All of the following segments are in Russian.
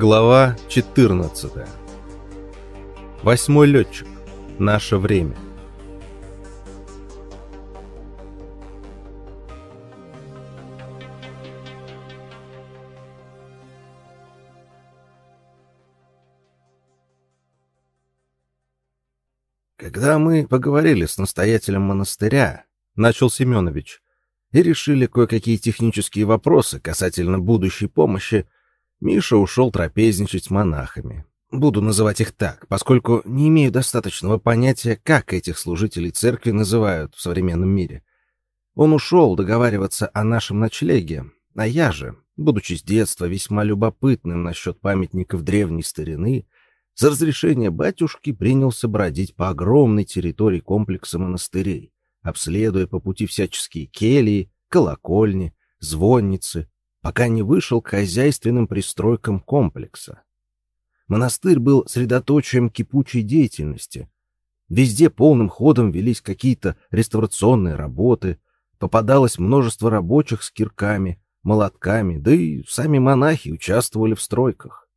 Глава 14. Восьмой летчик. Наше время. Когда мы поговорили с настоятелем монастыря, начал Семенович, и решили кое-какие технические вопросы касательно будущей помощи, Миша ушел трапезничать с монахами. Буду называть их так, поскольку не имею достаточного понятия, как этих служителей церкви называют в современном мире. Он ушел договариваться о нашем ночлеге, а я же, будучи с детства весьма любопытным насчет памятников древней старины, за разрешение батюшки принялся бродить по огромной территории комплекса монастырей, обследуя по пути всяческие кельи, колокольни, звонницы, пока не вышел к хозяйственным пристройкам комплекса. Монастырь был средоточием кипучей деятельности. Везде полным ходом велись какие-то реставрационные работы, попадалось множество рабочих с кирками, молотками, да и сами монахи участвовали в стройках.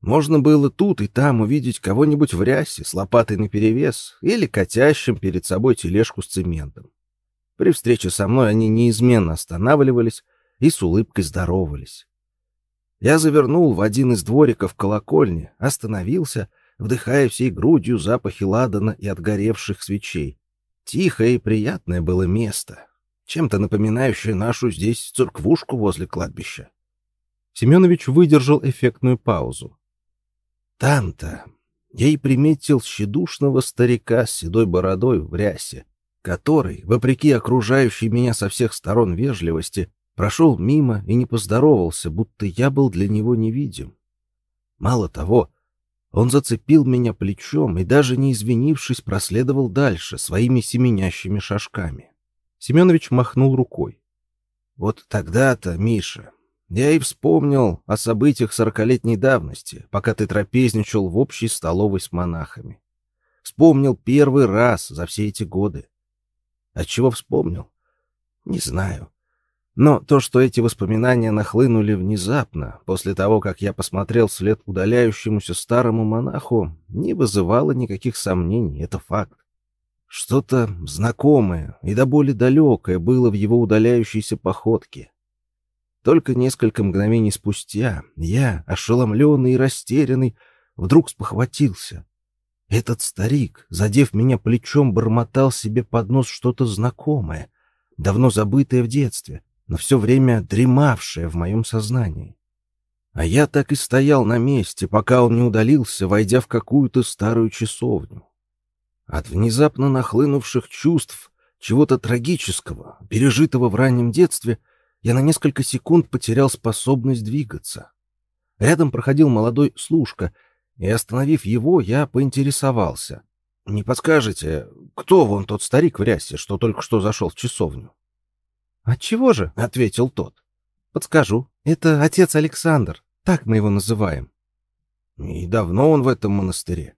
Можно было тут и там увидеть кого-нибудь в рясе с лопатой наперевес или катящим перед собой тележку с цементом. При встрече со мной они неизменно останавливались, и с улыбкой здоровались. Я завернул в один из двориков колокольни, остановился, вдыхая всей грудью запахи ладана и отгоревших свечей. Тихое и приятное было место, чем-то напоминающее нашу здесь церквушку возле кладбища. Семенович выдержал эффектную паузу. Там-то я и приметил щедушного старика с седой бородой в рясе, который, вопреки окружающей меня со всех сторон вежливости, прошел мимо и не поздоровался, будто я был для него невидим. Мало того, он зацепил меня плечом и, даже не извинившись, проследовал дальше своими семенящими шажками. Семенович махнул рукой. Вот тогда-то, Миша, я и вспомнил о событиях сорокалетней давности, пока ты трапезничал в общей столовой с монахами. Вспомнил первый раз за все эти годы. Отчего вспомнил? Не знаю. Но то, что эти воспоминания нахлынули внезапно, после того, как я посмотрел вслед удаляющемуся старому монаху, не вызывало никаких сомнений, это факт. Что-то знакомое и до боли далекое было в его удаляющейся походке. Только несколько мгновений спустя я, ошеломленный и растерянный, вдруг спохватился. Этот старик, задев меня плечом, бормотал себе под нос что-то знакомое, давно забытое в детстве — но все время дремавшее в моем сознании. А я так и стоял на месте, пока он не удалился, войдя в какую-то старую часовню. От внезапно нахлынувших чувств, чего-то трагического, пережитого в раннем детстве, я на несколько секунд потерял способность двигаться. Рядом проходил молодой служка, и, остановив его, я поинтересовался. «Не подскажете, кто вон тот старик в рясе, что только что зашел в часовню?» «Отчего же?» — ответил тот. «Подскажу. Это отец Александр. Так мы его называем». «И давно он в этом монастыре?»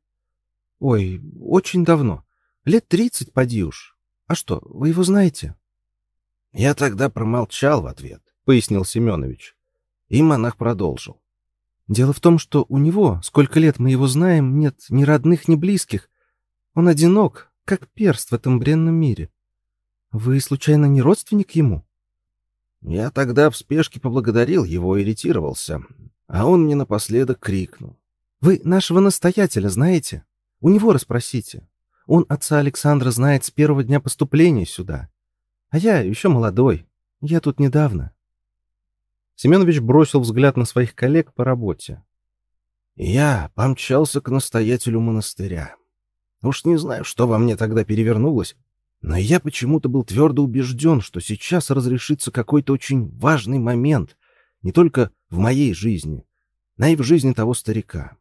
«Ой, очень давно. Лет тридцать, поди уж. А что, вы его знаете?» «Я тогда промолчал в ответ», — пояснил Семенович. И монах продолжил. «Дело в том, что у него, сколько лет мы его знаем, нет ни родных, ни близких. Он одинок, как перст в этом бренном мире. Вы, случайно, не родственник ему? Я тогда в спешке поблагодарил его и ретировался, а он мне напоследок крикнул. Вы нашего настоятеля знаете? У него расспросите. Он отца Александра знает с первого дня поступления сюда. А я еще молодой. Я тут недавно. Семенович бросил взгляд на своих коллег по работе. Я помчался к настоятелю монастыря. Уж не знаю, что во мне тогда перевернулось, но я почему-то был твердо убежден, что сейчас разрешится какой-то очень важный момент, не только в моей жизни, но и в жизни того старика.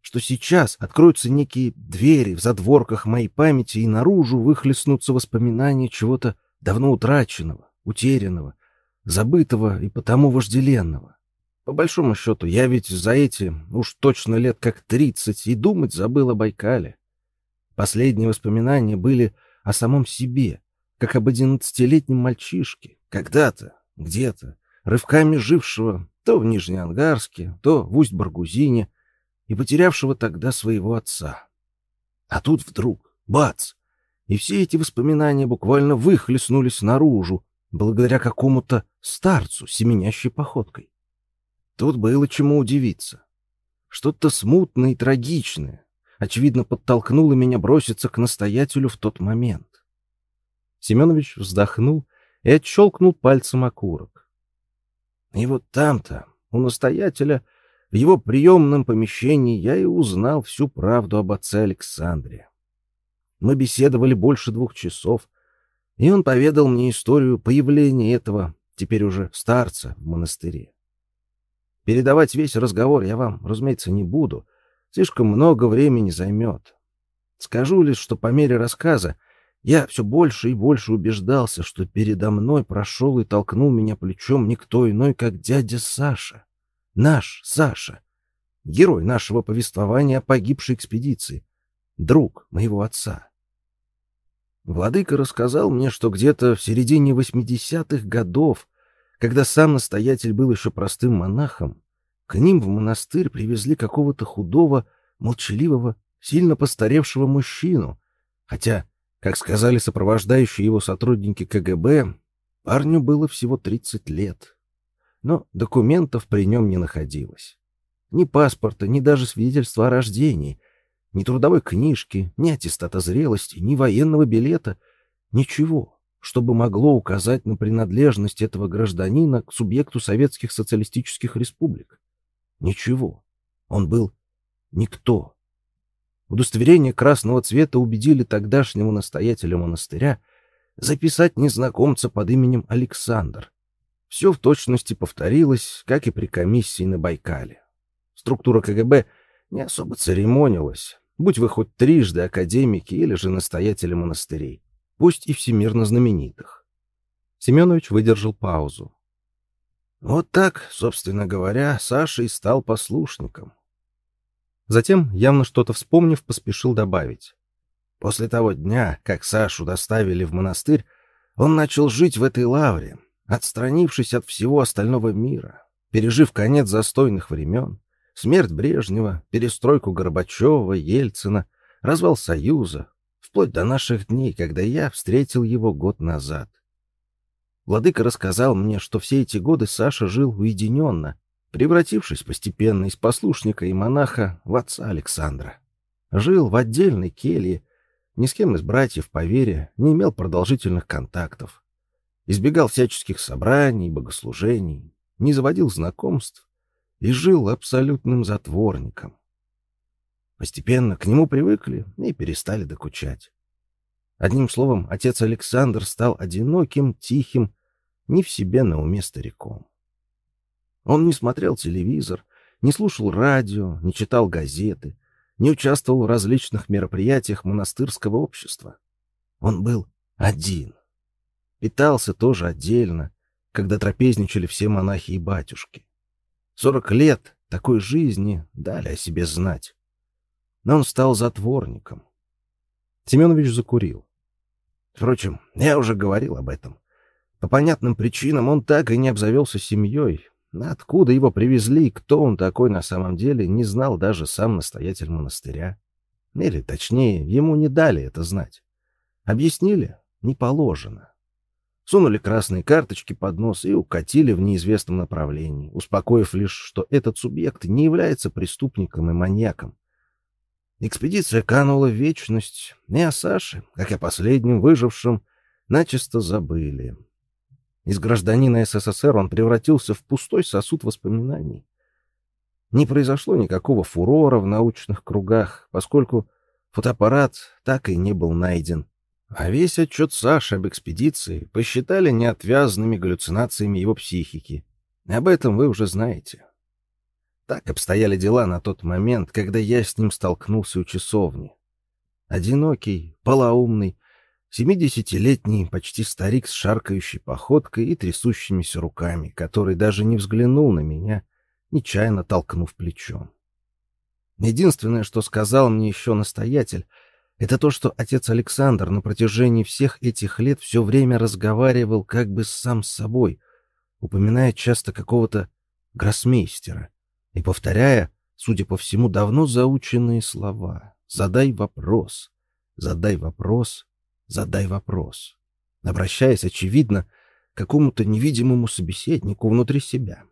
Что сейчас откроются некие двери в задворках моей памяти, и наружу выхлестнутся воспоминания чего-то давно утраченного, утерянного, забытого и потому вожделенного. По большому счету, я ведь за эти уж точно лет как тридцать и думать забыл о Байкале. Последние воспоминания были о самом себе, как об одиннадцатилетнем мальчишке, когда-то, где-то, рывками жившего то в Нижнеангарске, то в Усть-Баргузине, и потерявшего тогда своего отца. А тут вдруг, бац, и все эти воспоминания буквально выхлестнулись наружу, благодаря какому-то старцу, семенящей походкой. Тут было чему удивиться. Что-то смутное и трагичное, очевидно, подтолкнуло меня броситься к настоятелю в тот момент. Семенович вздохнул и отщелкнул пальцем окурок. И вот там-то, у настоятеля, в его приемном помещении я и узнал всю правду об отце Александре. Мы беседовали больше двух часов, и он поведал мне историю появления этого, теперь уже старца, в монастыре. Передавать весь разговор я вам, разумеется, не буду. Слишком много времени займет. Скажу лишь, что по мере рассказа я все больше и больше убеждался, что передо мной прошел и толкнул меня плечом никто иной, как дядя Саша. Наш Саша. Герой нашего повествования о погибшей экспедиции. Друг моего отца. Владыка рассказал мне, что где-то в середине 80-х годов, когда сам настоятель был еще простым монахом, к ним в монастырь привезли какого-то худого, молчаливого, сильно постаревшего мужчину, хотя, как сказали сопровождающие его сотрудники КГБ, парню было всего 30 лет. Но документов при нем не находилось. Ни паспорта, ни даже свидетельства о рождении — ни трудовой книжки, ни аттестата зрелости, ни военного билета, ничего, чтобы могло указать на принадлежность этого гражданина к субъекту советских социалистических республик. Ничего. Он был никто. Удостоверение красного цвета убедили тогдашнего настоятеля монастыря записать незнакомца под именем Александр. Все в точности повторилось, как и при комиссии на Байкале. Структура КГБ не особо церемонилась, будь вы хоть трижды академики или же настоятели монастырей, пусть и всемирно знаменитых. Семенович выдержал паузу. Вот так, собственно говоря, Саша и стал послушником. Затем, явно что-то вспомнив, поспешил добавить. После того дня, как Сашу доставили в монастырь, он начал жить в этой лавре, отстранившись от всего остального мира, пережив конец застойных времен, Смерть Брежнева, перестройку Горбачева, Ельцина, развал Союза, вплоть до наших дней, когда я встретил его год назад. Владыка рассказал мне, что все эти годы Саша жил уединенно, превратившись постепенно из послушника и монаха в отца Александра. Жил в отдельной келье, ни с кем из братьев по вере не имел продолжительных контактов. Избегал всяческих собраний, богослужений, не заводил знакомств, и жил абсолютным затворником. Постепенно к нему привыкли и перестали докучать. Одним словом, отец Александр стал одиноким, тихим, не в себе на уме стариком. Он не смотрел телевизор, не слушал радио, не читал газеты, не участвовал в различных мероприятиях монастырского общества. Он был один. Питался тоже отдельно, когда трапезничали все монахи и батюшки. Сорок лет такой жизни дали о себе знать. Но он стал затворником. Семенович закурил. Впрочем, я уже говорил об этом. По понятным причинам он так и не обзавелся семьей. Откуда его привезли и кто он такой на самом деле, не знал даже сам настоятель монастыря. Или, точнее, ему не дали это знать. Объяснили? Не положено сунули красные карточки под нос и укатили в неизвестном направлении, успокоив лишь, что этот субъект не является преступником и маньяком. Экспедиция канула в вечность, и о Саше, как о последнем выжившем, начисто забыли. Из гражданина СССР он превратился в пустой сосуд воспоминаний. Не произошло никакого фурора в научных кругах, поскольку фотоаппарат так и не был найден. А весь отчет Саши об экспедиции посчитали неотвязанными галлюцинациями его психики. Об этом вы уже знаете. Так обстояли дела на тот момент, когда я с ним столкнулся у часовни. Одинокий, полоумный, семидесятилетний, почти старик с шаркающей походкой и трясущимися руками, который даже не взглянул на меня, нечаянно толкнув плечом. Единственное, что сказал мне еще настоятель — это то, что отец Александр на протяжении всех этих лет все время разговаривал как бы сам с собой, упоминая часто какого-то гроссмейстера, и повторяя, судя по всему, давно заученные слова «Задай вопрос, задай вопрос, задай вопрос», обращаясь, очевидно, к какому-то невидимому собеседнику внутри себя.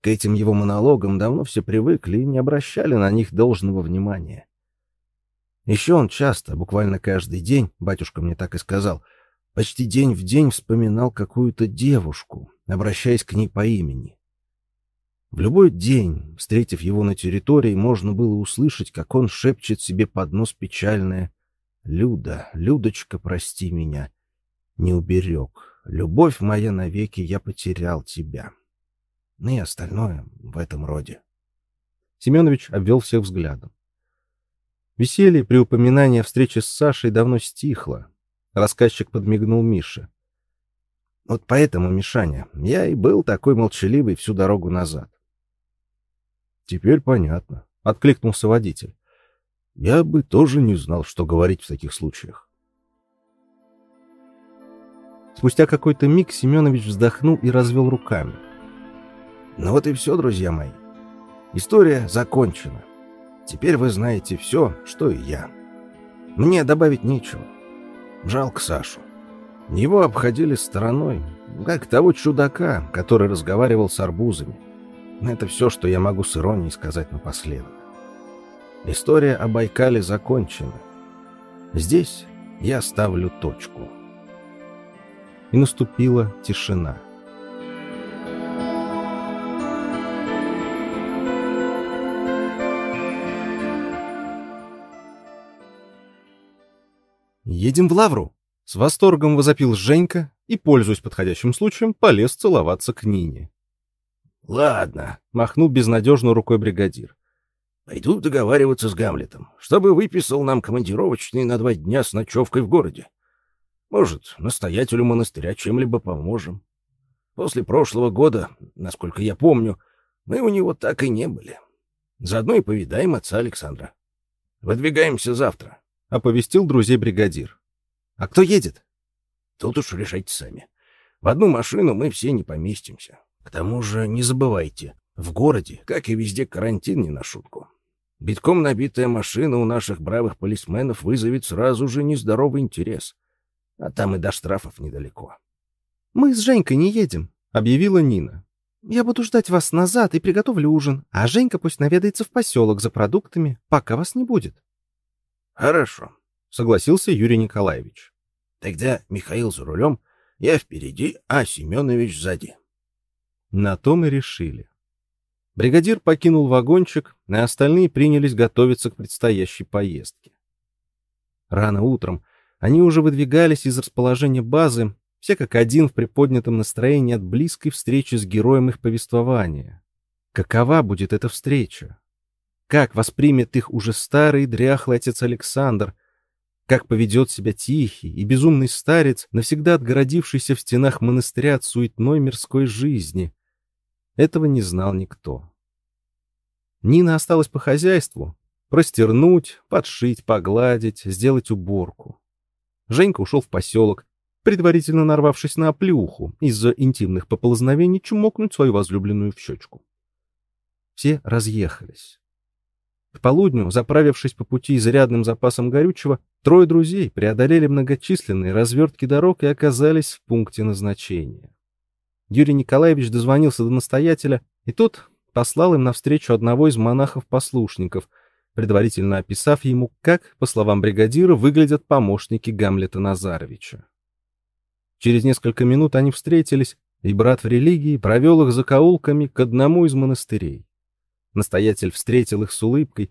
К этим его монологам давно все привыкли и не обращали на них должного внимания. Еще он часто, буквально каждый день, батюшка мне так и сказал, почти день в день вспоминал какую-то девушку, обращаясь к ней по имени. В любой день, встретив его на территории, можно было услышать, как он шепчет себе под нос печальное «Люда, Людочка, прости меня, не уберег. Любовь моя навеки, я потерял тебя». Ну и остальное в этом роде. Семенович обвел всех взглядом. Веселье при упоминании о встрече с Сашей давно стихло. Рассказчик подмигнул Мише. Вот поэтому, Мишаня, я и был такой молчаливый всю дорогу назад. Теперь понятно, откликнулся водитель. Я бы тоже не знал, что говорить в таких случаях. Спустя какой-то миг Семенович вздохнул и развел руками. Ну вот и все, друзья мои. История закончена. Теперь вы знаете все, что и я. Мне добавить нечего. Жалко Сашу. Его обходили стороной, как того чудака, который разговаривал с арбузами. Это все, что я могу с иронией сказать напоследок. История о Байкале закончена. Здесь я ставлю точку. И наступила тишина. «Едем в Лавру!» С восторгом возопил Женька и, пользуясь подходящим случаем, полез целоваться к Нине. «Ладно», — махнул безнадежно рукой бригадир. «Пойду договариваться с Гамлетом, чтобы выписал нам командировочный на два дня с ночевкой в городе. Может, настоятелю монастыря чем-либо поможем. После прошлого года, насколько я помню, мы у него так и не были. Заодно и повидаем отца Александра. Выдвигаемся завтра. — оповестил друзей бригадир. «А кто едет?» «Тут уж решайте сами. В одну машину мы все не поместимся. К тому же не забывайте, в городе, как и везде, карантин не на шутку. Битком набитая машина у наших бравых полисменов вызовет сразу же нездоровый интерес. А там и до штрафов недалеко». «Мы с Женькой не едем», — объявила Нина. «Я буду ждать вас назад и приготовлю ужин, а Женька пусть наведается в поселок за продуктами, пока вас не будет». Хорошо, согласился Юрий Николаевич. Тогда Михаил за рулем, я впереди, а Семенович сзади. На то мы решили. Бригадир покинул вагончик, а остальные принялись готовиться к предстоящей поездке. Рано утром они уже выдвигались из расположения базы, все как один в приподнятом настроении от близкой встречи с героем их повествования. Какова будет эта встреча? Как воспримет их уже старый дряхлый отец Александр? Как поведет себя тихий и безумный старец, навсегда отгородившийся в стенах монастыря от суетной мирской жизни? Этого не знал никто. Нина осталась по хозяйству. Простернуть, подшить, погладить, сделать уборку. Женька ушел в поселок, предварительно нарвавшись на оплюху, из-за интимных поползновений чмокнуть свою возлюбленную в щечку. Все разъехались. К полудню, заправившись по пути изрядным запасом горючего, трое друзей преодолели многочисленные развертки дорог и оказались в пункте назначения. Юрий Николаевич дозвонился до настоятеля, и тот послал им навстречу одного из монахов-послушников, предварительно описав ему, как, по словам бригадира, выглядят помощники Гамлета Назаровича. Через несколько минут они встретились, и брат в религии провел их закоулками к одному из монастырей. Настоятель встретил их с улыбкой,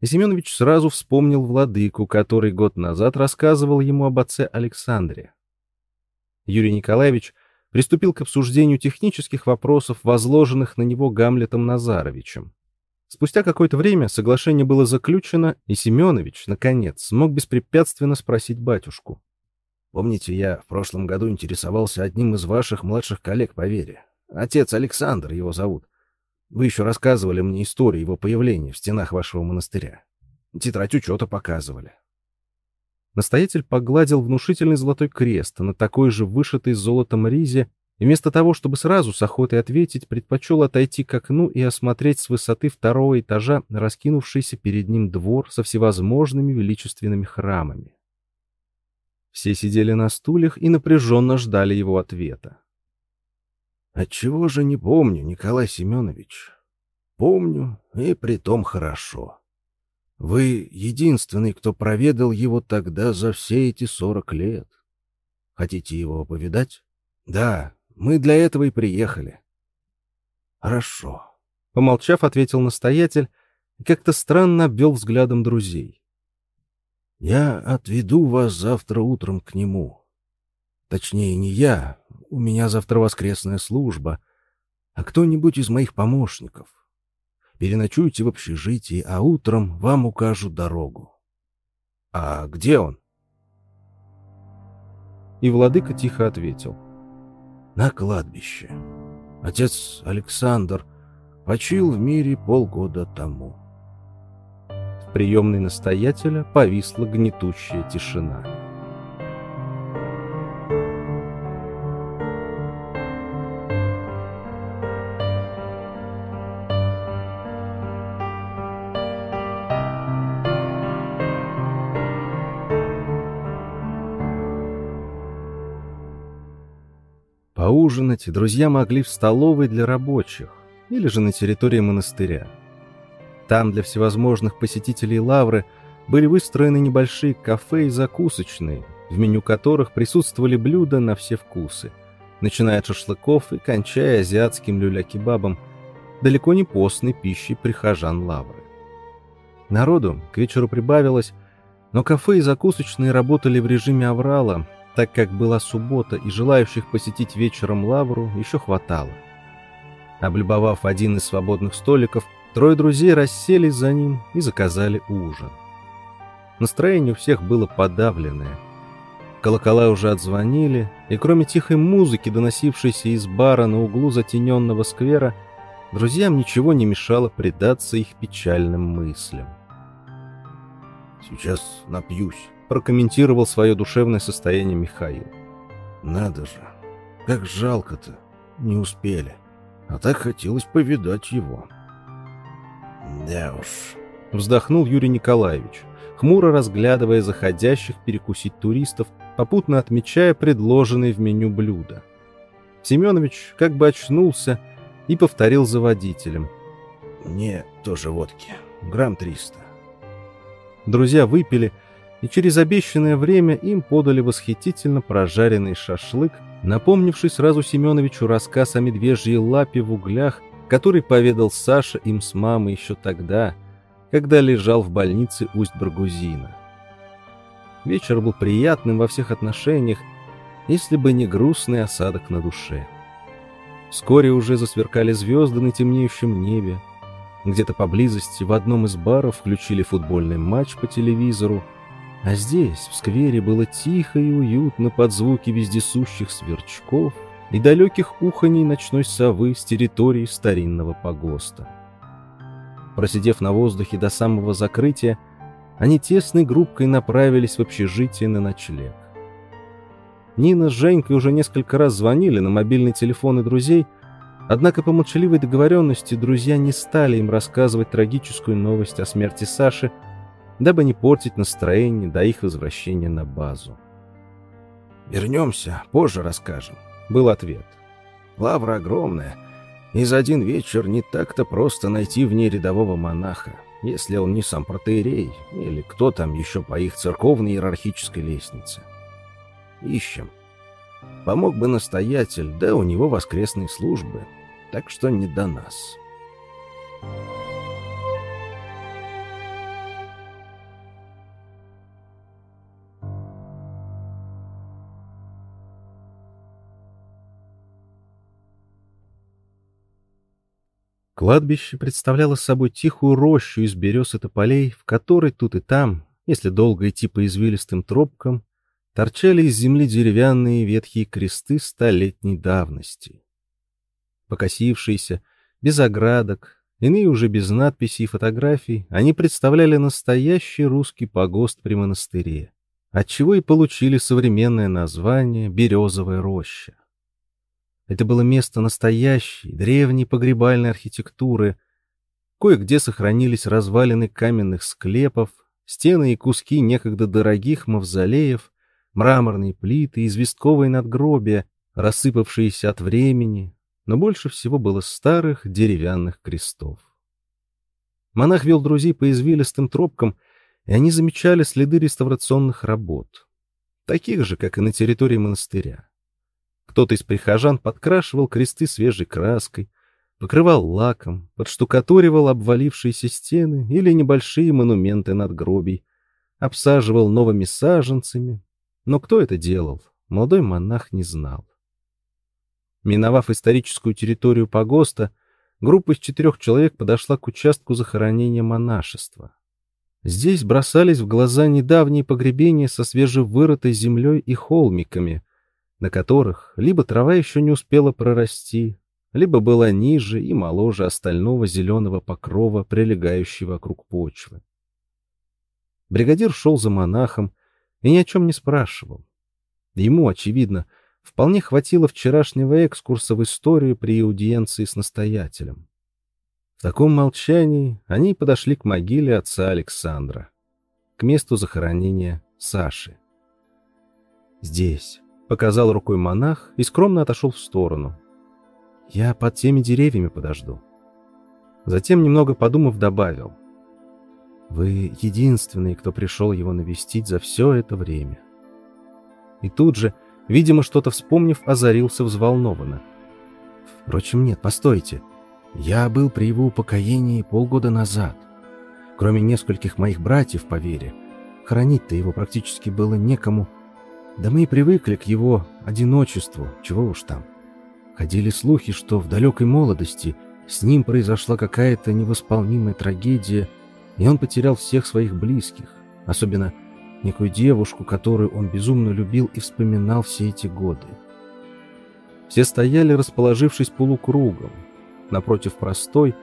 и Семенович сразу вспомнил владыку, который год назад рассказывал ему об отце Александре. Юрий Николаевич приступил к обсуждению технических вопросов, возложенных на него Гамлетом Назаровичем. Спустя какое-то время соглашение было заключено, и Семенович, наконец, смог беспрепятственно спросить батюшку. «Помните, я в прошлом году интересовался одним из ваших младших коллег по вере? Отец Александр его зовут. Вы еще рассказывали мне историю его появления в стенах вашего монастыря. Тетрадь учета показывали. Настоятель погладил внушительный золотой крест на такой же вышитой золотом ризе и вместо того, чтобы сразу с охотой ответить, предпочел отойти к окну и осмотреть с высоты второго этажа раскинувшийся перед ним двор со всевозможными величественными храмами. Все сидели на стульях и напряженно ждали его ответа. «Отчего же не помню, Николай Семенович? Помню, и притом хорошо. Вы единственный, кто проведал его тогда за все эти сорок лет. Хотите его повидать? Да, мы для этого и приехали. Хорошо. Помолчав, ответил настоятель и как-то странно обвел взглядом друзей. Я отведу вас завтра утром к нему. Точнее, не я, у меня завтра воскресная служба, а кто-нибудь из моих помощников. Переночуйте в общежитии, а утром вам укажут дорогу. А где он? И владыка тихо ответил. На кладбище. Отец Александр почил в мире полгода тому. В приемной настоятеля повисла гнетущая тишина. Поужинать друзья могли в столовой для рабочих или же на территории монастыря. Там для всевозможных посетителей лавры были выстроены небольшие кафе и закусочные, в меню которых присутствовали блюда на все вкусы, начиная от шашлыков и кончая азиатским люля-кебабом, далеко не постной пищей прихожан лавры. Народу к вечеру прибавилось, но кафе и закусочные работали в режиме аврала, так как была суббота и желающих посетить вечером лавру еще хватало. Облюбовав один из свободных столиков, трое друзей расселись за ним и заказали ужин. Настроение у всех было подавленное. Колокола уже отзвонили, и кроме тихой музыки, доносившейся из бара на углу затененного сквера, друзьям ничего не мешало предаться их печальным мыслям. «Сейчас напьюсь», прокомментировал свое душевное состояние Михаил. «Надо же, как жалко-то, не успели, а так хотелось повидать его». «Да уж», — вздохнул Юрий Николаевич, хмуро разглядывая заходящих перекусить туристов, попутно отмечая предложенные в меню блюда. Семенович как бы очнулся и повторил за водителем. «Мне тоже водки, грамм триста». Друзья выпили, — и через обещанное время им подали восхитительно прожаренный шашлык, напомнивший сразу Семеновичу рассказ о медвежьей лапе в углях, который поведал Саша им с мамой еще тогда, когда лежал в больнице Усть-Баргузина. Вечер был приятным во всех отношениях, если бы не грустный осадок на душе. Вскоре уже засверкали звезды на темнеющем небе. Где-то поблизости в одном из баров включили футбольный матч по телевизору, а здесь, в сквере, было тихо и уютно под звуки вездесущих сверчков и далеких уханий ночной совы с территории старинного погоста. Просидев на воздухе до самого закрытия, они тесной группкой направились в общежитие на ночлег. Нина с Женькой уже несколько раз звонили на мобильный телефон и друзей, однако по молчаливой договоренности друзья не стали им рассказывать трагическую новость о смерти Саши, дабы не портить настроение до их возвращения на базу. «Вернемся, позже расскажем», — был ответ. «Лавра огромная, и за один вечер не так-то просто найти в ней рядового монаха, если он не сам протеерей или кто там еще по их церковной иерархической лестнице. Ищем. Помог бы настоятель, да у него воскресные службы, так что не до нас». Кладбище представляло собой тихую рощу из берез и тополей, в которой тут и там, если долго идти по извилистым тропкам, торчали из земли деревянные ветхие кресты столетней давности. Покосившиеся, без оградок, иные уже без надписей и фотографий, они представляли настоящий русский погост при монастыре, отчего и получили современное название «Березовая роща». Это было место настоящей, древней погребальной архитектуры. Кое-где сохранились развалины каменных склепов, стены и куски некогда дорогих мавзолеев, мраморные плиты, известковые надгробия, рассыпавшиеся от времени, но больше всего было старых деревянных крестов. Монах вел друзей по извилистым тропкам, и они замечали следы реставрационных работ, таких же, как и на территории монастыря. Кто-то из прихожан подкрашивал кресты свежей краской, покрывал лаком, подштукатуривал обвалившиеся стены или небольшие монументы надгробий, обсаживал новыми саженцами. Но кто это делал, молодой монах не знал. Миновав историческую территорию погоста, группа из четырех человек подошла к участку захоронения монашества. Здесь бросались в глаза недавние погребения со свежевырытой землей и холмиками, на которых либо трава еще не успела прорасти, либо была ниже и моложе остального зеленого покрова, прилегающего вокруг почвы. Бригадир шел за монахом и ни о чем не спрашивал. Ему, очевидно, вполне хватило вчерашнего экскурса в историю при аудиенции с настоятелем. В таком молчании они подошли к могиле отца Александра, к месту захоронения Саши. «Здесь», — показал рукой монах и скромно отошел в сторону. «Я под теми деревьями подожду». Затем, немного подумав, добавил. «Вы единственный, кто пришел его навестить за все это время». И тут же, видимо, что-то вспомнив, озарился взволнованно. «Впрочем, нет, постойте. Я был при его упокоении полгода назад. Кроме нескольких моих братьев по вере, хоронить-то его практически было некому. Да мы и привыкли к его одиночеству, чего уж там. Ходили слухи, что в далекой молодости с ним произошла какая-то невосполнимая трагедия, и он потерял всех своих близких, особенно некую девушку, которую он безумно любил и вспоминал все эти годы. Все стояли, расположившись полукругом, напротив простой,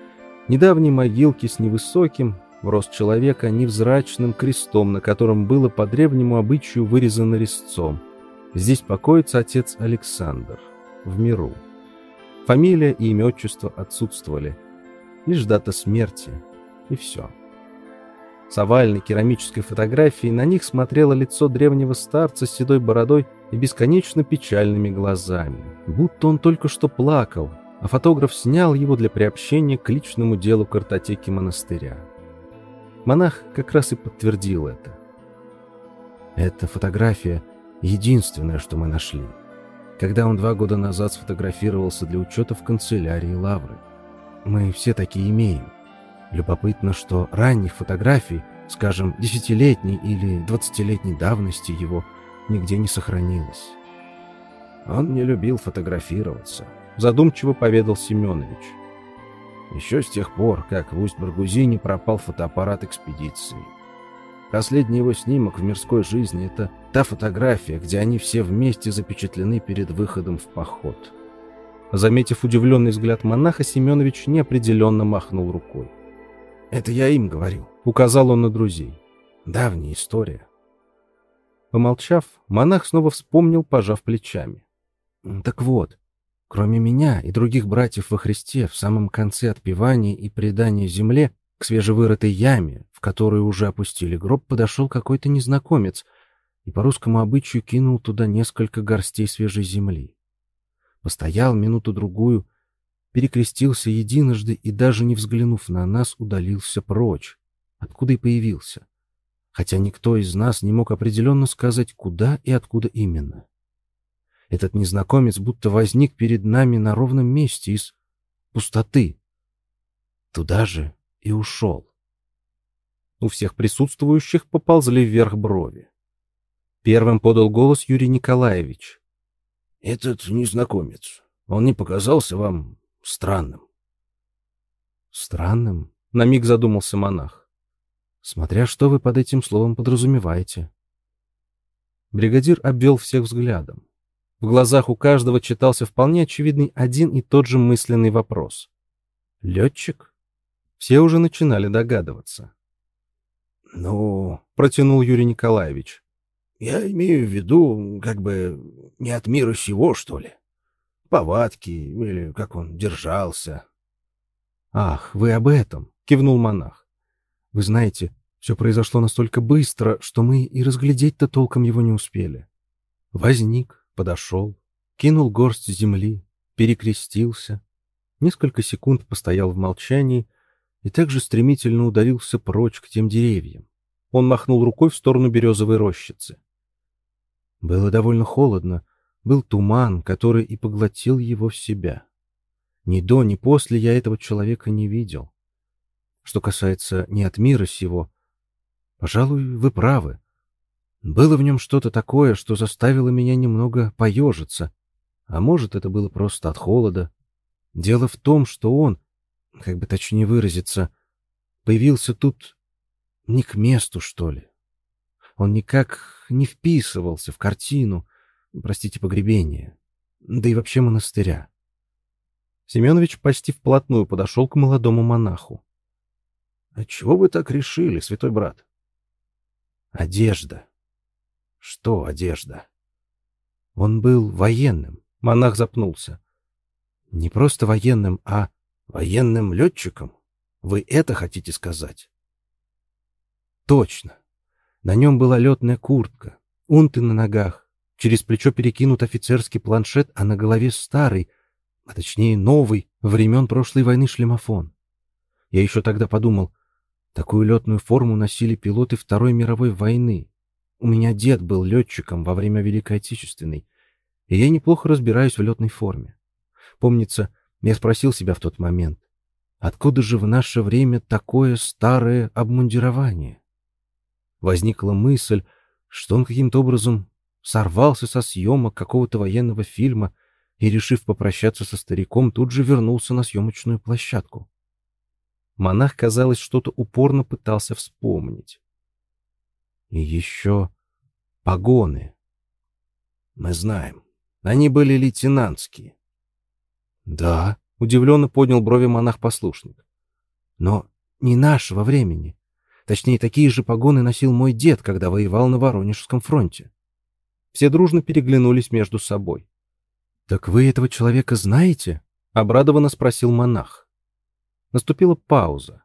недавней могилки с невысоким, рост человека, невзрачным крестом, на котором было по древнему обычаю вырезано резцом. Здесь покоится отец Александр, в миру. Фамилия и имя отчество отсутствовали. Лишь дата смерти, и все. С овальной керамической фотографией на них смотрело лицо древнего старца с седой бородой и бесконечно печальными глазами, будто он только что плакал, а фотограф снял его для приобщения к личному делу картотеки монастыря. Монах как раз и подтвердил это. Эта фотография — единственное, что мы нашли. Когда он два года назад сфотографировался для учета в канцелярии Лавры. Мы все такие имеем. Любопытно, что ранних фотографий, скажем, десятилетней или двадцатилетней давности его нигде не сохранилось. Он не любил фотографироваться, задумчиво поведал Семенович. Еще с тех пор, как в Усть-Баргузине пропал фотоаппарат экспедиции. Последний его снимок в мирской жизни — это та фотография, где они все вместе запечатлены перед выходом в поход. Заметив удивленный взгляд монаха, Семенович неопределенно махнул рукой. «Это я им говорил», — указал он на друзей. «Давняя история». Помолчав, монах снова вспомнил, пожав плечами. «Так вот, Кроме меня и других братьев во Христе, в самом конце отпевания и предания земле, к свежевырытой яме, в которую уже опустили гроб, подошел какой-то незнакомец и по русскому обычаю кинул туда несколько горстей свежей земли. Постоял минуту-другую, перекрестился единожды и, даже не взглянув на нас, удалился прочь, откуда и появился, хотя никто из нас не мог определенно сказать, куда и откуда именно. Этот незнакомец будто возник перед нами на ровном месте из пустоты. Туда же и ушел. У всех присутствующих поползли вверх брови. Первым подал голос Юрий Николаевич. «Этот незнакомец, он не показался вам странным?» «Странным?» — на миг задумался монах. «Смотря что вы под этим словом подразумеваете». Бригадир обвел всех взглядом. В глазах у каждого читался вполне очевидный один и тот же мысленный вопрос. «Летчик?» Все уже начинали догадываться. «Ну...» — протянул Юрий Николаевич. «Я имею в виду, как бы, не от мира сего, что ли. повадки или как он держался. «Ах, вы об этом!» — кивнул монах. «Вы знаете, все произошло настолько быстро, что мы и разглядеть-то толком его не успели. Возник, подошел, кинул горсть земли, перекрестился, несколько секунд постоял в молчании и также стремительно удалился прочь к тем деревьям. Он махнул рукой в сторону березовой рощицы. Было довольно холодно, был туман, который и поглотил его в себя. Ни до, ни после я этого человека не видел. Что касается не от мира сего, пожалуй, вы правы. Было в нем что-то такое, что заставило меня немного поежиться, а может, это было просто от холода. Дело в том, что он, как бы точнее выразиться, появился тут не к месту, что ли. Он никак не вписывался в картину, простите, погребения, да и вообще монастыря. Семенович почти вплотную подошел к молодому монаху. — А чего вы так решили, святой брат? — Одежда. — Что одежда? Он был военным. Монах запнулся. — Не просто военным, а военным летчиком? Вы это хотите сказать? — Точно. На нем была летная куртка, унты на ногах, через плечо перекинут офицерский планшет, а на голове старый, а точнее новый, времен прошлой войны шлемофон. Я еще тогда подумал, такую летную форму носили пилоты Второй мировой войны. У меня дед был летчиком во время Великой Отечественной, и я неплохо разбираюсь в летной форме. Помнится, я спросил себя в тот момент, откуда же в наше время такое старое обмундирование? Возникла мысль, что он каким-то образом сорвался со съемок какого-то военного фильма и, решив попрощаться со стариком, тут же вернулся на съемочную площадку. Монах, казалось, что-то упорно пытался вспомнить. И еще погоны. Мы знаем. Они были лейтенантские. Да, удивленно поднял брови монах-послушник. Но не нашего времени. Точнее, такие же погоны носил мой дед, когда воевал на Воронежском фронте. Все дружно переглянулись между собой. «Так вы этого человека знаете?» — обрадованно спросил монах. Наступила пауза.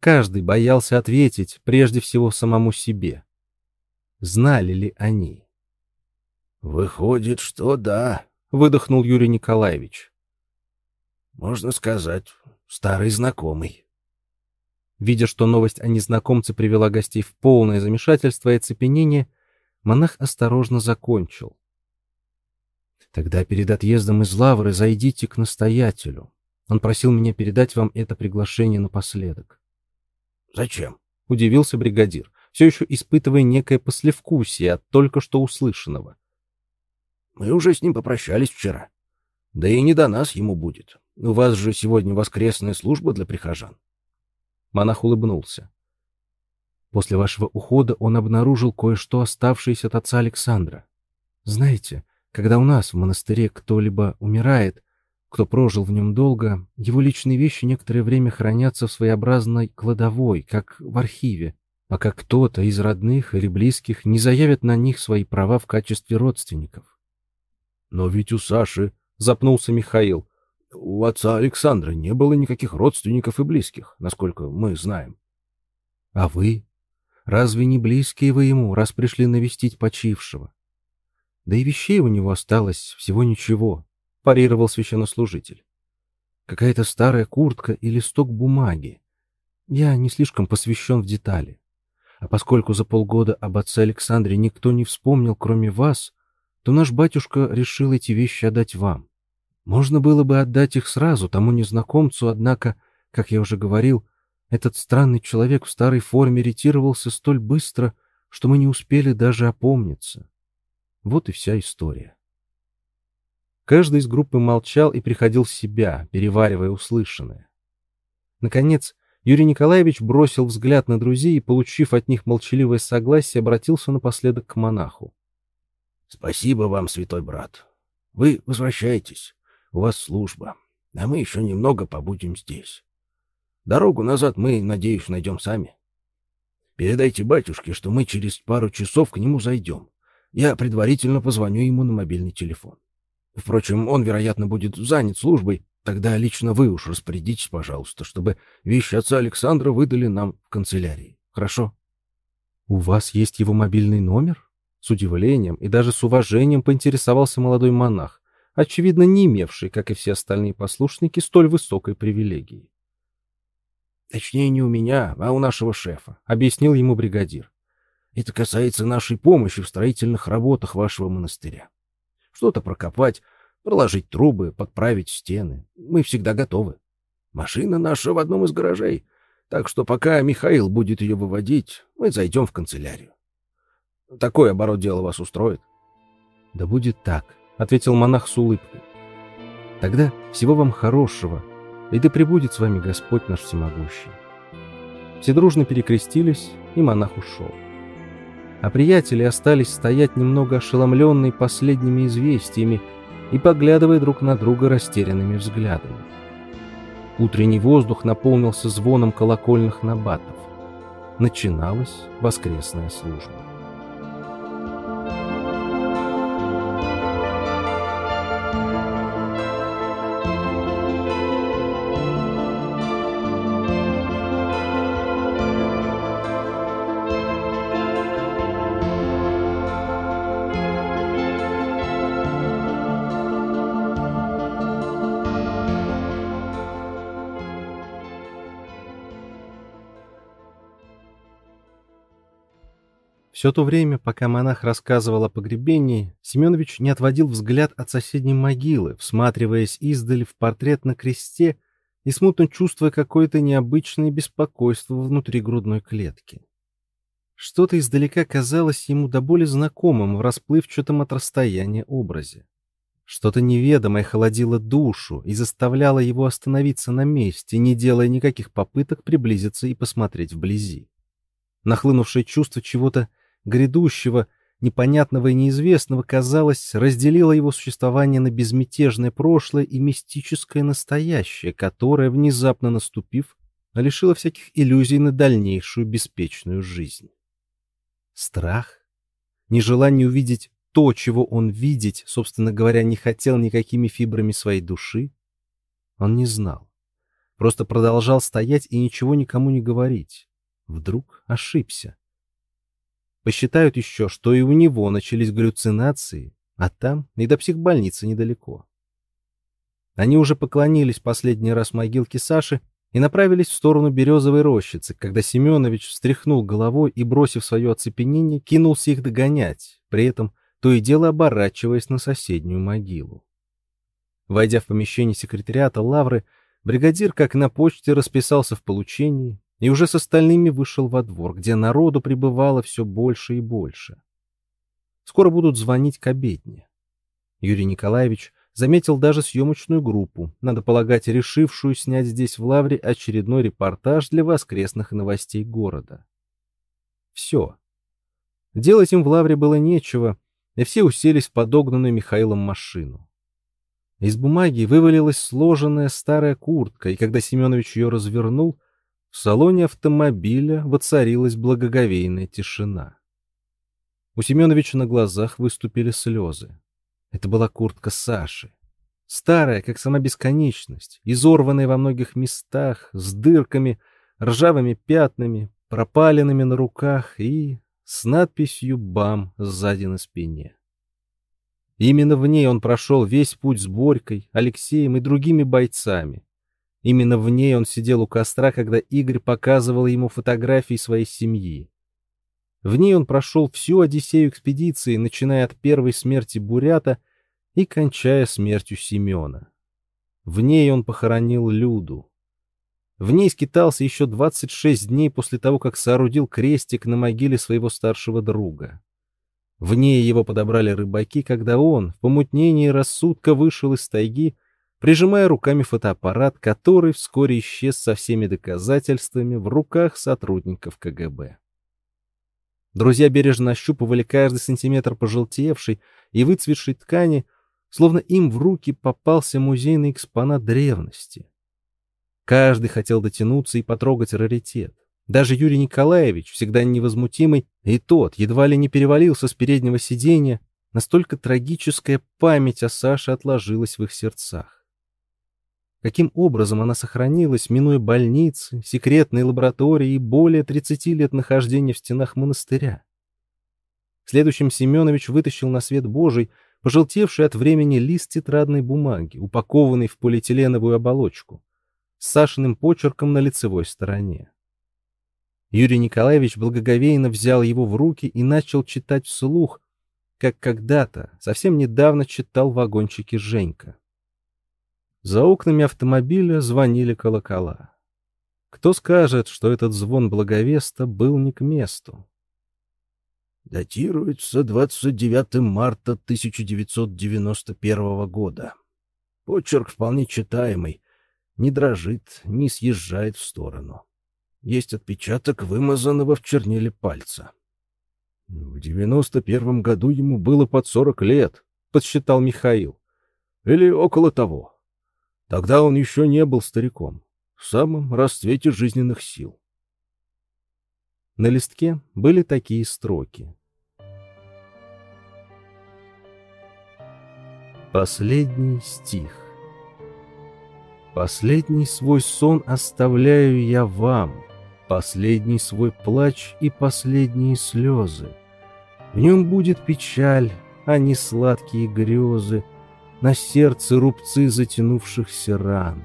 Каждый боялся ответить прежде всего самому себе. Знали ли они? «Выходит, что да», — выдохнул Юрий Николаевич. «Можно сказать, старый знакомый». Видя, что новость о незнакомце привела гостей в полное замешательство и оцепенение, монах осторожно закончил. «Тогда перед отъездом из Лавры зайдите к настоятелю. Он просил меня передать вам это приглашение напоследок». «Зачем?» — удивился бригадир, все еще испытывая некое послевкусие от только что услышанного. Мы уже с ним попрощались вчера. Да и не до нас ему будет. У вас же сегодня воскресная служба для прихожан. Монах улыбнулся. После вашего ухода он обнаружил кое-что, оставшееся от отца Александра. Знаете, когда у нас в монастыре кто-либо умирает, кто прожил в нем долго, его личные вещи некоторое время хранятся в своеобразной кладовой, как в архиве, пока кто-то из родных или близких не заявит на них свои права в качестве родственников. Но ведь у Саши, запнулся Михаил, у отца Александра не было никаких родственников и близких, насколько мы знаем. А вы? Разве не близкие вы ему, раз пришли навестить почившего? Да и вещей у него осталось всего ничего, парировал священнослужитель. Какая-то старая куртка и листок бумаги. Я не слишком посвящен в детали. А поскольку за полгода об отце Александре никто не вспомнил, кроме вас, то наш батюшка решил эти вещи отдать вам. Можно было бы отдать их сразу тому незнакомцу, однако, как я уже говорил, этот странный человек в старой форме ретировался столь быстро, что мы не успели даже опомниться. Вот и вся история. Каждый из группы молчал и приходил в себя, переваривая услышанное. Наконец, Юрий Николаевич бросил взгляд на друзей и, получив от них молчаливое согласие, обратился напоследок к монаху. Спасибо вам, святой брат. Вы возвращайтесь. У вас служба. А мы еще немного побудем здесь. Дорогу назад мы, надеюсь, найдем сами. Передайте батюшке, что мы через пару часов к нему зайдем. Я предварительно позвоню ему на мобильный телефон. Впрочем, он, вероятно, будет занят службой. Тогда лично вы уж распорядитесь, пожалуйста, чтобы вещи отца Александра выдали нам в канцелярии. Хорошо? У вас есть его мобильный номер? С удивлением и даже с уважением поинтересовался молодой монах, очевидно не имевший, как и все остальные послушники, столь высокой привилегии. «Точнее, не у меня, а у нашего шефа», — объяснил ему бригадир. «Это касается нашей помощи в строительных работах вашего монастыря. Что-то прокопать, проложить трубы, подправить стены. Мы всегда готовы. Машина наша в одном из гаражей, так что пока Михаил будет ее выводить, мы зайдем в канцелярию. Такой оборот дела вас устроит? — Да будет так, — ответил монах с улыбкой. — Тогда всего вам хорошего, и да пребудет с вами Господь наш всемогущий. Все дружно перекрестились, и монах ушел. А приятели остались стоять немного ошеломленные последними известиями и поглядывая друг на друга растерянными взглядами. Утренний воздух наполнился звоном колокольных набатов. Начиналась воскресная служба. Все то время, пока монах рассказывал о погребении, Семенович не отводил взгляд от соседней могилы, всматриваясь издали в портрет на кресте и смутно чувствуя какое-то необычное беспокойство внутри грудной клетки. Что-то издалека казалось ему до боли знакомым в расплывчатом от расстояния образе. Что-то неведомое холодило душу и заставляло его остановиться на месте, не делая никаких попыток приблизиться и посмотреть вблизи. Нахлынувшее чувство чего-то грядущего, непонятного и неизвестного, казалось, разделило его существование на безмятежное прошлое и мистическое настоящее, которое, внезапно наступив, лишило всяких иллюзий на дальнейшую беспечную жизнь. Страх, нежелание увидеть то, чего он видеть, собственно говоря, не хотел никакими фибрами своей души, он не знал. Просто продолжал стоять и ничего никому не говорить. Вдруг ошибся. Посчитают еще, что и у него начались галлюцинации, а там и до психбольницы недалеко. Они уже поклонились последний раз могилке Саши и направились в сторону березовой рощицы, когда Семенович встряхнул головой и, бросив свое оцепенение, кинулся их догонять, при этом то и дело оборачиваясь на соседнюю могилу. Войдя в помещение секретариата Лавры, бригадир, как на почте, расписался в получении, и уже с остальными вышел во двор, где народу прибывало все больше и больше. Скоро будут звонить к обедне. Юрий Николаевич заметил даже съемочную группу, надо полагать, решившую снять здесь в Лавре очередной репортаж для воскресных новостей города. Все. Делать им в Лавре было нечего, и все уселись в подогнанную Михаилом машину. Из бумаги вывалилась сложенная старая куртка, и когда Семенович ее развернул, в салоне автомобиля воцарилась благоговейная тишина. У Семеновича на глазах выступили слезы. Это была куртка Саши. Старая, как сама бесконечность, изорванная во многих местах, с дырками, ржавыми пятнами, пропаленными на руках и с надписью «БАМ» сзади на спине. Именно в ней он прошел весь путь с Борькой, Алексеем и другими бойцами, Именно в ней он сидел у костра, когда Игорь показывал ему фотографии своей семьи. В ней он прошел всю Одиссею экспедиции, начиная от первой смерти Бурята и кончая смертью Семена. В ней он похоронил Люду. В ней скитался еще 26 дней после того, как соорудил крестик на могиле своего старшего друга. В ней его подобрали рыбаки, когда он, в помутнении рассудка, вышел из тайги прижимая руками фотоаппарат, который вскоре исчез со всеми доказательствами в руках сотрудников КГБ. Друзья бережно ощупывали каждый сантиметр пожелтевшей и выцветшей ткани, словно им в руки попался музейный экспонат древности. Каждый хотел дотянуться и потрогать раритет. Даже Юрий Николаевич, всегда невозмутимый, и тот едва ли не перевалился с переднего сиденья, Настолько трагическая память о Саше отложилась в их сердцах. Каким образом она сохранилась, минуя больницы, секретные лаборатории и более 30 лет нахождения в стенах монастыря? Следующим Семенович вытащил на свет Божий пожелтевший от времени лист тетрадной бумаги, упакованный в полиэтиленовую оболочку, с Сашиным почерком на лицевой стороне. Юрий Николаевич благоговейно взял его в руки и начал читать вслух, как когда-то, совсем недавно читал в вагончике Женька. За окнами автомобиля звонили колокола. Кто скажет, что этот звон благовеста был не к месту? Датируется 29 марта 1991 года. Почерк вполне читаемый, не дрожит, не съезжает в сторону. Есть отпечаток вымазанного в черниле пальца. В девяносто первом году ему было под сорок лет, подсчитал Михаил. Или около того. Тогда он еще не был стариком, в самом расцвете жизненных сил. На листке были такие строки. Последний стих. Последний свой сон оставляю я вам, последний свой плач и последние слезы. В нем будет печаль, а не сладкие грезы, на сердце рубцы затянувшихся ран.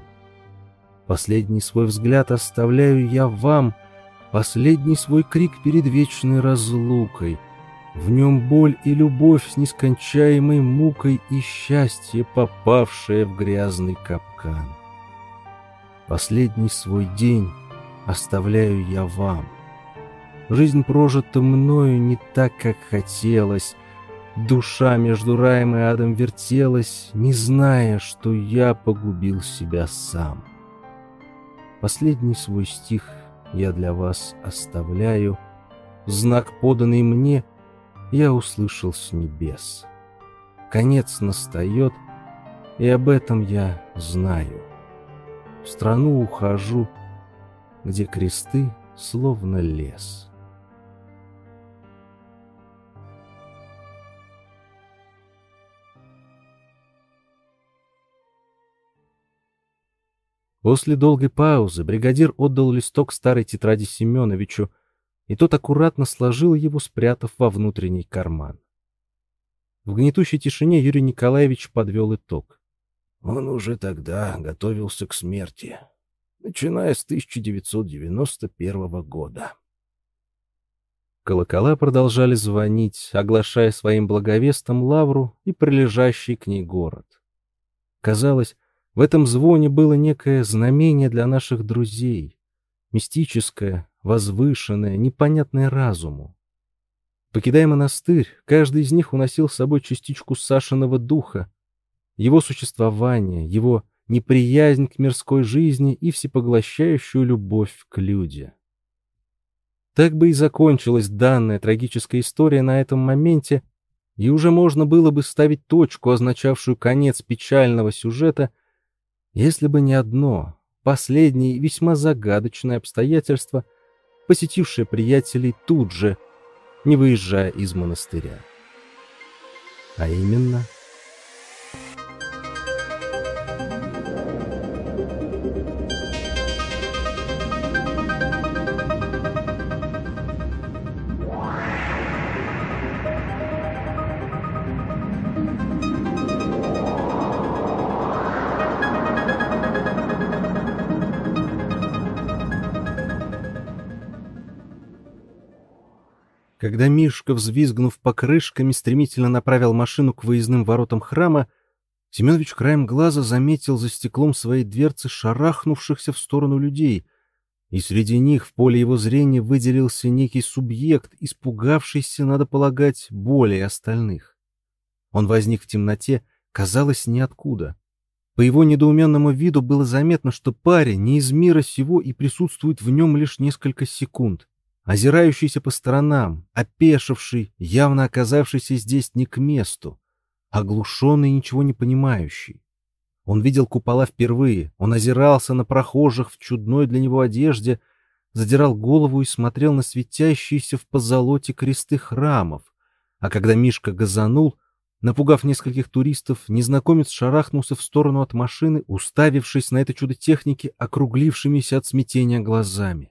Последний свой взгляд оставляю я вам, последний свой крик перед вечной разлукой. В нем боль и любовь с нескончаемой мукой и счастье, попавшее в грязный капкан. Последний свой день оставляю я вам. Жизнь прожита мною не так, как хотелось. Душа между раем и адом вертелась, не зная, что я погубил себя сам. Последний свой стих я для вас оставляю. Знак, поданный мне, я услышал с небес. Конец настает, и об этом я знаю. В страну ухожу, где кресты словно лес. После долгой паузы бригадир отдал листок старой тетради Семеновичу, и тот аккуратно сложил его, спрятав во внутренний карман. В гнетущей тишине Юрий Николаевич подвел итог. Он уже тогда готовился к смерти начиная с 1991 года. Колокола продолжали звонить, оглашая своим благовестом Лавру и прилежащий к ней город. Казалось, в этом звоне было некое знамение для наших друзей, мистическое, возвышенное, непонятное разуму. Покидая монастырь, каждый из них уносил с собой частичку Сашиного духа, его существования, его неприязнь к мирской жизни и всепоглощающую любовь к людям. Так бы и закончилась данная трагическая история на этом моменте, и уже можно было бы ставить точку, означавшую конец печального сюжета, если бы не одно, последнее весьма загадочное обстоятельство, посетившее приятелей тут же, не выезжая из монастыря. А именно — Когда Мишка, взвизгнув покрышками, стремительно направил машину к выездным воротам храма, Семенович краем глаза заметил за стеклом своей дверцы шарахнувшихся в сторону людей, и среди них в поле его зрения выделился некий субъект, испугавшийся, надо полагать, более остальных. Он возник в темноте, казалось, ниоткуда. По его недоуменному виду было заметно, что парень не из мира сего и присутствует в нем лишь несколько секунд озирающийся по сторонам, опешивший, явно оказавшийся здесь не к месту, оглушенный и ничего не понимающий. Он видел купола впервые, он озирался на прохожих в чудной для него одежде, задирал голову и смотрел на светящиеся в позолоте кресты храмов, а когда Мишка газанул, Напугав нескольких туристов, незнакомец шарахнулся в сторону от машины, уставившись на это чудо техники округлившимися от смятения глазами.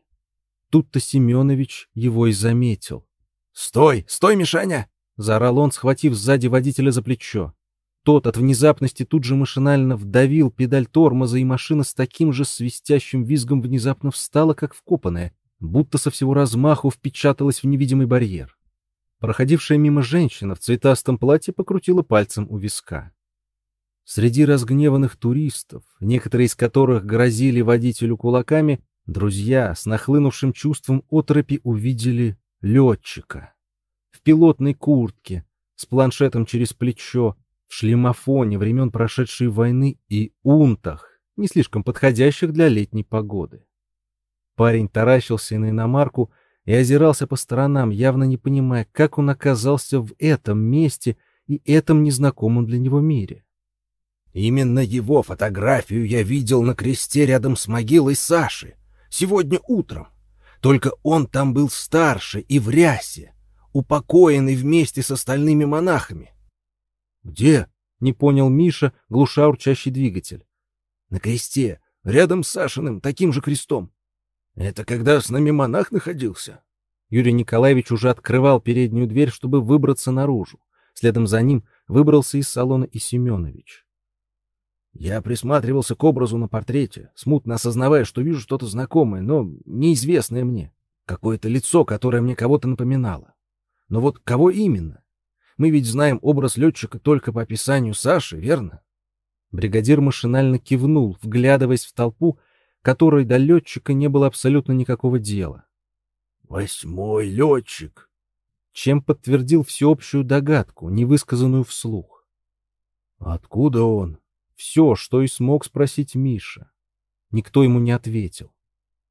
Тут-то Семенович его и заметил. «Стой! Стой, Мишаня!» — заорал он, схватив сзади водителя за плечо. Тот от внезапности тут же машинально вдавил педаль тормоза, и машина с таким же свистящим визгом внезапно встала, как вкопанная, будто со всего размаху впечаталась в невидимый барьер. Проходившая мимо женщина в цветастом платье покрутила пальцем у виска. Среди разгневанных туристов, некоторые из которых грозили водителю кулаками, друзья с нахлынувшим чувством отропи увидели летчика. В пилотной куртке, с планшетом через плечо, в шлемофоне времен прошедшей войны и унтах, не слишком подходящих для летней погоды. Парень таращился на иномарку, и озирался по сторонам, явно не понимая, как он оказался в этом месте и этом незнакомом для него мире. Именно его фотографию я видел на кресте рядом с могилой Саши. Сегодня утром. Только он там был старше и в рясе, упокоенный вместе с остальными монахами. «Где?» — не понял Миша, глуша урчащий двигатель. «На кресте, рядом с Сашиным, таким же крестом. Это когда с нами монах находился? Юрий Николаевич уже открывал переднюю дверь, чтобы выбраться наружу. Следом за ним выбрался из салона и Семенович. Я присматривался к образу на портрете, смутно осознавая, что вижу что-то знакомое, но неизвестное мне. Какое-то лицо, которое мне кого-то напоминало. Но вот кого именно? Мы ведь знаем образ летчика только по описанию Саши, верно? Бригадир машинально кивнул, вглядываясь в толпу, которой до летчика не было абсолютно никакого дела. «Восьмой летчик!» Чем подтвердил всеобщую догадку, невысказанную вслух. «Откуда он?» Все, что и смог спросить Миша. Никто ему не ответил.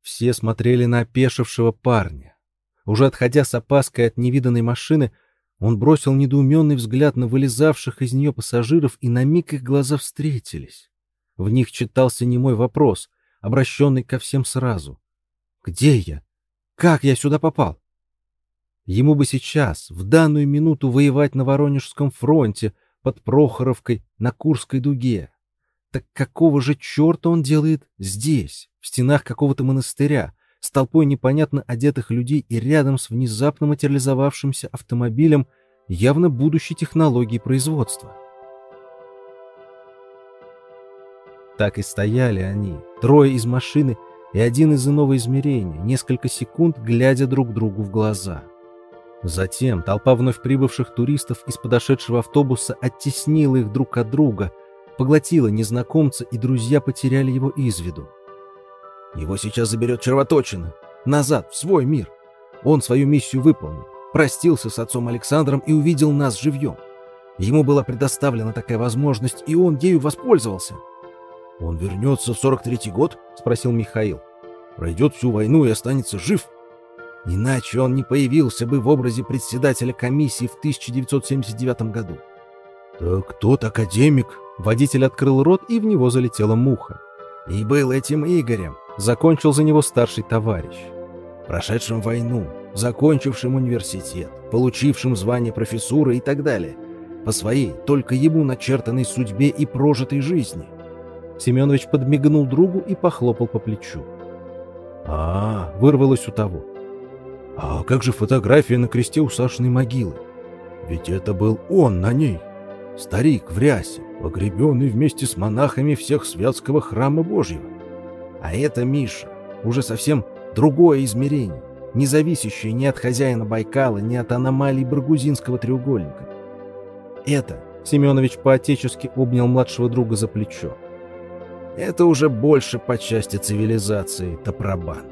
Все смотрели на опешившего парня. Уже отходя с опаской от невиданной машины, он бросил недоуменный взгляд на вылезавших из нее пассажиров, и на миг их глаза встретились. В них читался немой вопрос — обращенный ко всем сразу. «Где я? Как я сюда попал?» Ему бы сейчас, в данную минуту, воевать на Воронежском фронте, под Прохоровкой, на Курской дуге. Так какого же черта он делает здесь, в стенах какого-то монастыря, с толпой непонятно одетых людей и рядом с внезапно материализовавшимся автомобилем явно будущей технологии производства? Так и стояли они, трое из машины и один из иного измерения, несколько секунд глядя друг другу в глаза. Затем толпа вновь прибывших туристов из подошедшего автобуса оттеснила их друг от друга, поглотила незнакомца, и друзья потеряли его из виду. Его сейчас заберет червоточина. Назад, в свой мир. Он свою миссию выполнил, простился с отцом Александром и увидел нас живьем. Ему была предоставлена такая возможность, и он ею воспользовался. «Он вернется в 43-й год?» — спросил Михаил. «Пройдет всю войну и останется жив?» Иначе он не появился бы в образе председателя комиссии в 1979 году. «Так тот академик...» Водитель открыл рот, и в него залетела муха. «И был этим Игорем», — закончил за него старший товарищ. «Прошедшим войну, закончившим университет, получившим звание профессура и так далее, по своей, только ему начертанной судьбе и прожитой жизни». Семенович подмигнул другу и похлопал по плечу. а, -а вырвалось у того. «А как же фотография на кресте у Сашиной могилы? Ведь это был он на ней. Старик в рясе, погребенный вместе с монахами всех святского храма Божьего. А это Миша, уже совсем другое измерение, не зависящее ни от хозяина Байкала, ни от аномалий Баргузинского треугольника. Это Семенович по-отечески обнял младшего друга за плечо. Это уже больше по части цивилизации, Топробан.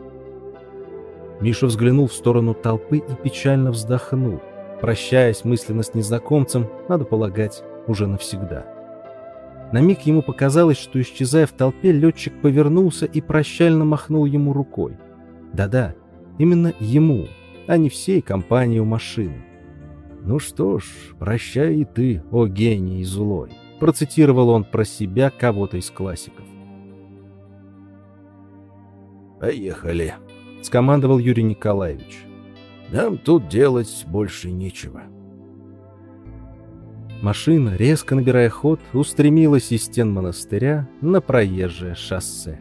Миша взглянул в сторону толпы и печально вздохнул, прощаясь мысленно с незнакомцем, надо полагать, уже навсегда. На миг ему показалось, что, исчезая в толпе, летчик повернулся и прощально махнул ему рукой. Да-да, именно ему, а не всей компании у машины. «Ну что ж, прощай и ты, о гений злой», процитировал он про себя кого-то из классиков. «Поехали», — скомандовал Юрий Николаевич. «Нам тут делать больше нечего». Машина, резко набирая ход, устремилась из стен монастыря на проезжее шоссе.